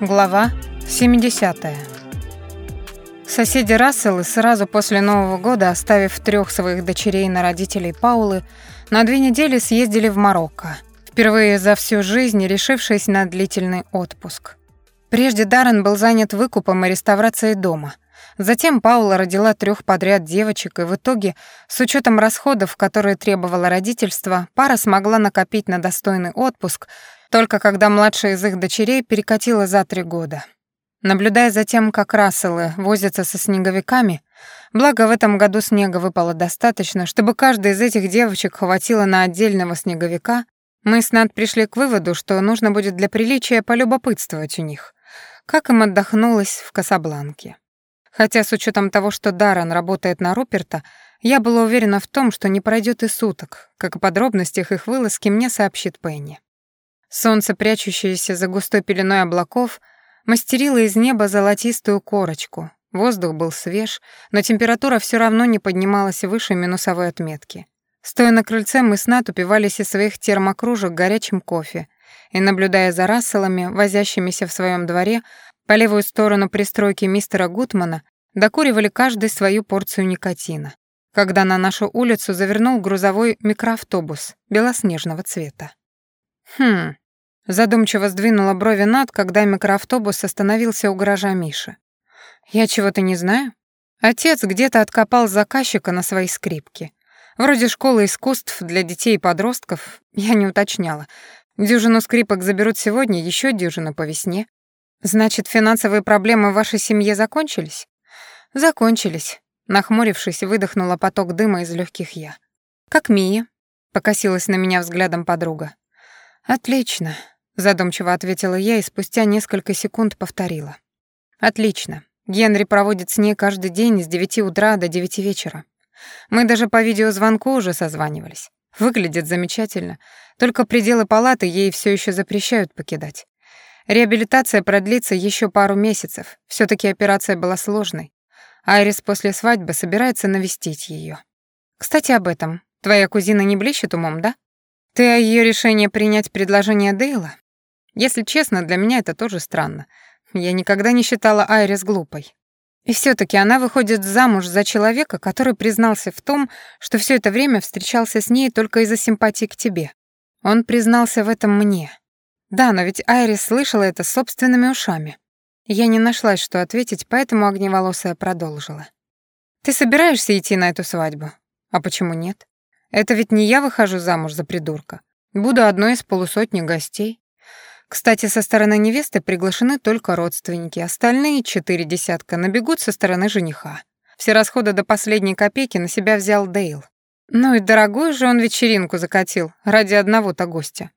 Глава 70. Соседи Расселы сразу после Нового года, оставив трех своих дочерей на родителей Паулы, на две недели съездили в Марокко, впервые за всю жизнь решившись на длительный отпуск. Прежде Даррен был занят выкупом и реставрацией дома. Затем Паула родила трех подряд девочек, и в итоге, с учетом расходов, которые требовало родительство, пара смогла накопить на достойный отпуск только когда младшая из их дочерей перекатила за три года. Наблюдая за тем, как Расселы возятся со снеговиками, благо в этом году снега выпало достаточно, чтобы каждой из этих девочек хватило на отдельного снеговика, мы с Над пришли к выводу, что нужно будет для приличия полюбопытствовать у них как им отдохнулось в Касабланке. Хотя с учетом того, что Даррен работает на Руперта, я была уверена в том, что не пройдет и суток, как о подробностях их вылазки мне сообщит Пенни. Солнце, прячущееся за густой пеленой облаков, мастерило из неба золотистую корочку. Воздух был свеж, но температура все равно не поднималась выше минусовой отметки. Стоя на крыльце, мы с Нат упивались из своих термокружек горячим кофе и, наблюдая за Расселами, возящимися в своем дворе, по левую сторону пристройки мистера Гутмана, докуривали каждый свою порцию никотина, когда на нашу улицу завернул грузовой микроавтобус белоснежного цвета. «Хм...» — задумчиво сдвинула брови Над, когда микроавтобус остановился у гаража Миши. «Я чего-то не знаю?» Отец где-то откопал заказчика на своей скрипке. Вроде школы искусств для детей и подростков, я не уточняла. Дюжину скрипок заберут сегодня, еще дюжину по весне. Значит, финансовые проблемы в вашей семье закончились? Закончились. Нахмурившись, выдохнула поток дыма из легких я. Как Мия? Покосилась на меня взглядом подруга. Отлично, задумчиво ответила я и спустя несколько секунд повторила. Отлично. Генри проводит с ней каждый день с девяти утра до девяти вечера. Мы даже по видеозвонку уже созванивались. Выглядит замечательно. Только пределы палаты ей все еще запрещают покидать. Реабилитация продлится еще пару месяцев. все таки операция была сложной. Айрис после свадьбы собирается навестить ее. Кстати, об этом. Твоя кузина не блещет умом, да? Ты о ее решении принять предложение Дейла? Если честно, для меня это тоже странно. Я никогда не считала Айрис глупой. И все таки она выходит замуж за человека, который признался в том, что все это время встречался с ней только из-за симпатии к тебе. Он признался в этом мне. Да, но ведь Айрис слышала это собственными ушами. Я не нашлась, что ответить, поэтому огневолосая продолжила. «Ты собираешься идти на эту свадьбу? А почему нет? Это ведь не я выхожу замуж за придурка. Буду одной из полусотни гостей. Кстати, со стороны невесты приглашены только родственники, остальные четыре десятка набегут со стороны жениха. Все расходы до последней копейки на себя взял Дейл. Ну и дорогую же он вечеринку закатил ради одного-то гостя.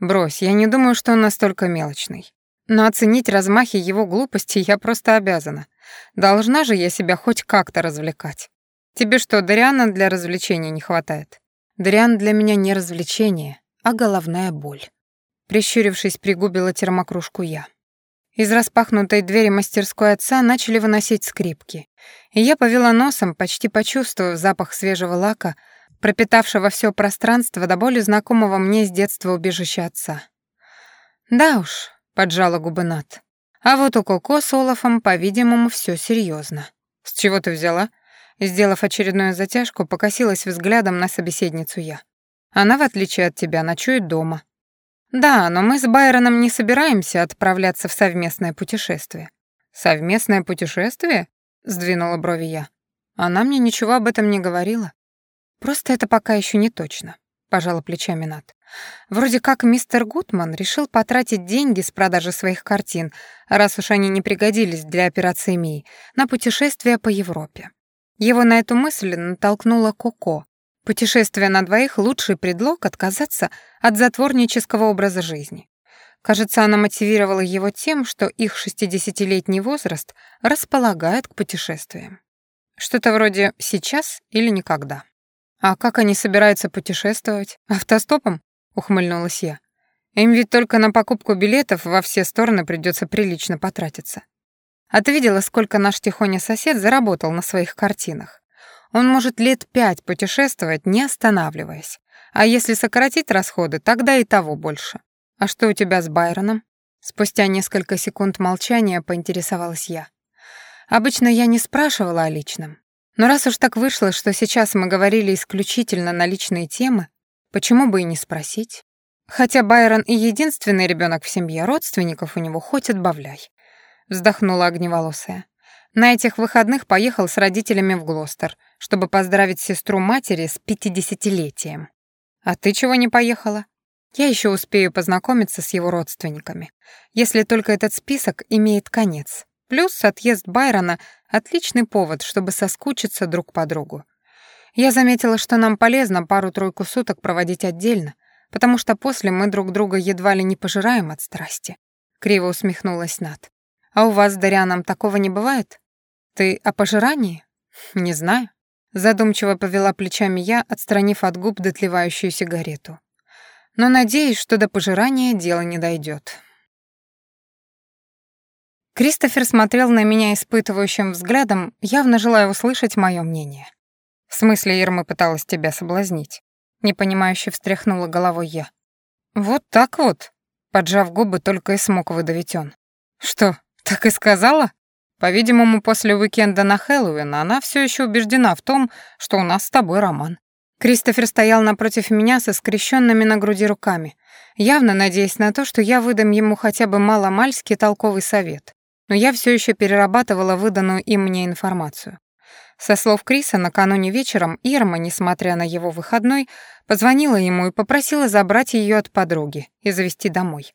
Брось, я не думаю, что он настолько мелочный. Но оценить размахи его глупости я просто обязана. Должна же я себя хоть как-то развлекать. Тебе что, Дариана для развлечения не хватает? Дариан для меня не развлечение, а головная боль. Прищурившись, пригубила термокружку я. Из распахнутой двери мастерской отца начали выносить скрипки. И я повела носом, почти почувствовав запах свежего лака, пропитавшего все пространство до боли знакомого мне с детства убежища отца. «Да уж», — поджала губы Нат. «А вот у Коко с Олафом, по-видимому, все серьезно. «С чего ты взяла?» Сделав очередную затяжку, покосилась взглядом на собеседницу я. «Она, в отличие от тебя, ночует дома, «Да, но мы с Байроном не собираемся отправляться в совместное путешествие». «Совместное путешествие?» — сдвинула брови я. Она мне ничего об этом не говорила. «Просто это пока еще не точно», — пожала плечами Нат. «Вроде как мистер Гутман решил потратить деньги с продажи своих картин, раз уж они не пригодились для операции Мии, на путешествие по Европе. Его на эту мысль натолкнула Коко, Путешествие на двоих — лучший предлог отказаться от затворнического образа жизни. Кажется, она мотивировала его тем, что их шестидесятилетний возраст располагает к путешествиям. Что-то вроде «сейчас или никогда». «А как они собираются путешествовать? Автостопом?» — ухмыльнулась я. «Им ведь только на покупку билетов во все стороны придется прилично потратиться. А ты видела, сколько наш тихоня сосед заработал на своих картинах? Он может лет пять путешествовать, не останавливаясь. А если сократить расходы, тогда и того больше. А что у тебя с Байроном? Спустя несколько секунд молчания поинтересовалась я. Обычно я не спрашивала о личном. Но раз уж так вышло, что сейчас мы говорили исключительно на личные темы, почему бы и не спросить? Хотя Байрон и единственный ребенок в семье, родственников у него хоть отбавляй. Вздохнула огневолосая. На этих выходных поехал с родителями в Глостер, чтобы поздравить сестру матери с пятидесятилетием. А ты чего не поехала? Я еще успею познакомиться с его родственниками, если только этот список имеет конец. Плюс отъезд Байрона — отличный повод, чтобы соскучиться друг по другу. Я заметила, что нам полезно пару-тройку суток проводить отдельно, потому что после мы друг друга едва ли не пожираем от страсти. Криво усмехнулась Над. А у вас с Дарианом такого не бывает? Ты о пожирании? Не знаю. Задумчиво повела плечами я, отстранив от губ дотлевающую сигарету. Но надеюсь, что до пожирания дело не дойдет. Кристофер смотрел на меня испытывающим взглядом, явно желая услышать мое мнение. «В смысле, Ирма пыталась тебя соблазнить?» Непонимающе встряхнула головой я. «Вот так вот», — поджав губы, только и смог выдавить он. «Что, так и сказала?» По-видимому, после уикенда на Хэллоуин она все еще убеждена в том, что у нас с тобой роман. Кристофер стоял напротив меня со скрещенными на груди руками, явно надеясь на то, что я выдам ему хотя бы маломальский толковый совет но я все еще перерабатывала выданную им мне информацию. Со слов Криса, накануне вечером Ирма, несмотря на его выходной, позвонила ему и попросила забрать ее от подруги и завести домой.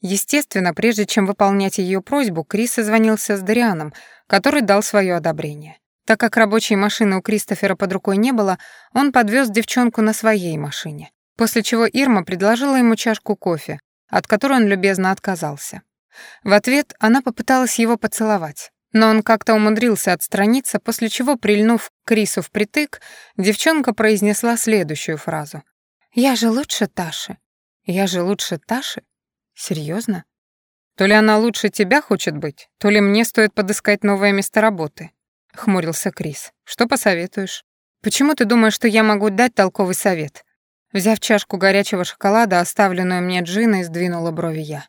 Естественно, прежде чем выполнять ее просьбу, Крис созвонился с Дарианом, который дал свое одобрение. Так как рабочей машины у Кристофера под рукой не было, он подвез девчонку на своей машине. После чего Ирма предложила ему чашку кофе, от которой он любезно отказался. В ответ она попыталась его поцеловать, но он как-то умудрился отстраниться, после чего, прильнув к Крису впритык, девчонка произнесла следующую фразу. «Я же лучше Таши». «Я же лучше Таши? Серьезно? То ли она лучше тебя хочет быть, то ли мне стоит подыскать новое место работы», — хмурился Крис. «Что посоветуешь?» «Почему ты думаешь, что я могу дать толковый совет?» Взяв чашку горячего шоколада, оставленную мне Джиной, сдвинула брови я.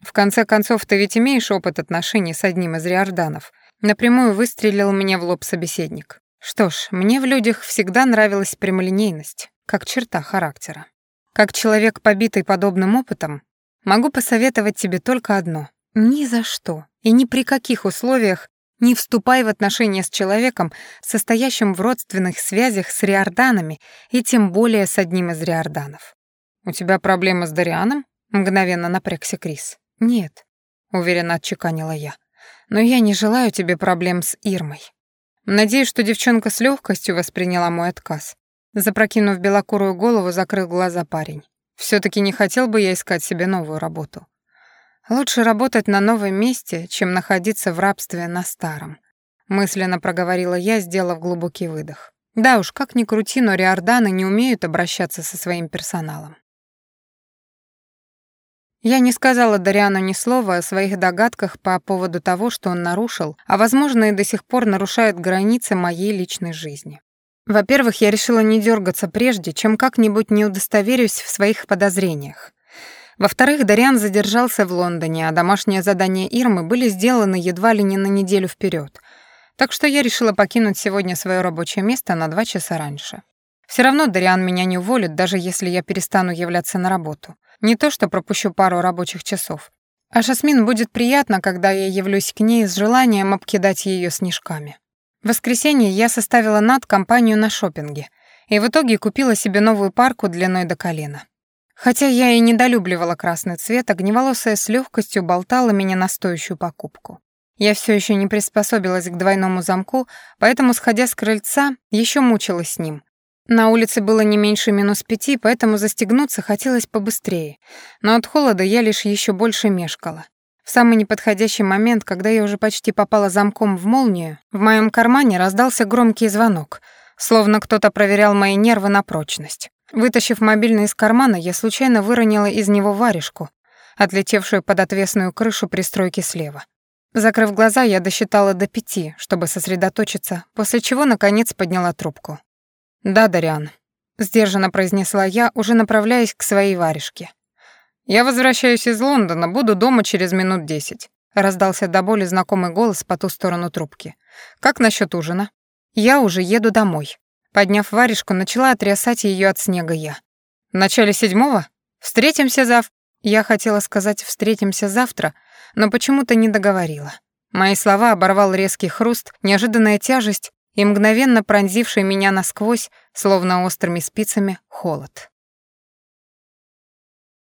В конце концов, ты ведь имеешь опыт отношений с одним из риорданов. Напрямую выстрелил мне в лоб собеседник. Что ж, мне в людях всегда нравилась прямолинейность, как черта характера. Как человек, побитый подобным опытом, могу посоветовать тебе только одно. Ни за что и ни при каких условиях не вступай в отношения с человеком, состоящим в родственных связях с риорданами и тем более с одним из риорданов. «У тебя проблема с Дарианом?» — мгновенно напрягся Крис. «Нет», — уверенно отчеканила я. «Но я не желаю тебе проблем с Ирмой. Надеюсь, что девчонка с легкостью восприняла мой отказ». Запрокинув белокурую голову, закрыл глаза парень. все таки не хотел бы я искать себе новую работу. Лучше работать на новом месте, чем находиться в рабстве на старом. Мысленно проговорила я, сделав глубокий выдох. Да уж, как ни крути, но риорданы не умеют обращаться со своим персоналом. Я не сказала Дариану ни слова о своих догадках по поводу того, что он нарушил, а, возможно, и до сих пор нарушает границы моей личной жизни. Во-первых, я решила не дергаться прежде, чем как-нибудь не удостоверюсь в своих подозрениях. Во-вторых, Дариан задержался в Лондоне, а домашние задания Ирмы были сделаны едва ли не на неделю вперед. Так что я решила покинуть сегодня свое рабочее место на два часа раньше. Все равно Дариан меня не уволит, даже если я перестану являться на работу. Не то, что пропущу пару рабочих часов. А Жасмин будет приятно, когда я явлюсь к ней с желанием обкидать ее снежками. В воскресенье я составила над компанию на шопинге и в итоге купила себе новую парку длиной до колена. Хотя я и недолюбливала красный цвет, огневолосая с легкостью болтала меня на стоящую покупку. Я все еще не приспособилась к двойному замку, поэтому, сходя с крыльца, еще мучилась с ним, на улице было не меньше минус пяти, поэтому застегнуться хотелось побыстрее. Но от холода я лишь еще больше мешкала. В самый неподходящий момент, когда я уже почти попала замком в молнию, в моем кармане раздался громкий звонок, словно кто-то проверял мои нервы на прочность. Вытащив мобильный из кармана, я случайно выронила из него варежку, отлетевшую под отвесную крышу пристройки слева. Закрыв глаза, я досчитала до пяти, чтобы сосредоточиться, после чего, наконец, подняла трубку. «Да, Дариан», — сдержанно произнесла я, уже направляясь к своей варежке. «Я возвращаюсь из Лондона, буду дома через минут десять», — раздался до боли знакомый голос по ту сторону трубки. «Как насчет ужина?» «Я уже еду домой». Подняв варежку, начала отрясать ее от снега я. «В начале седьмого? Встретимся зав...» Я хотела сказать «встретимся завтра», но почему-то не договорила. Мои слова оборвал резкий хруст, неожиданная тяжесть и мгновенно пронзивший меня насквозь, словно острыми спицами, холод.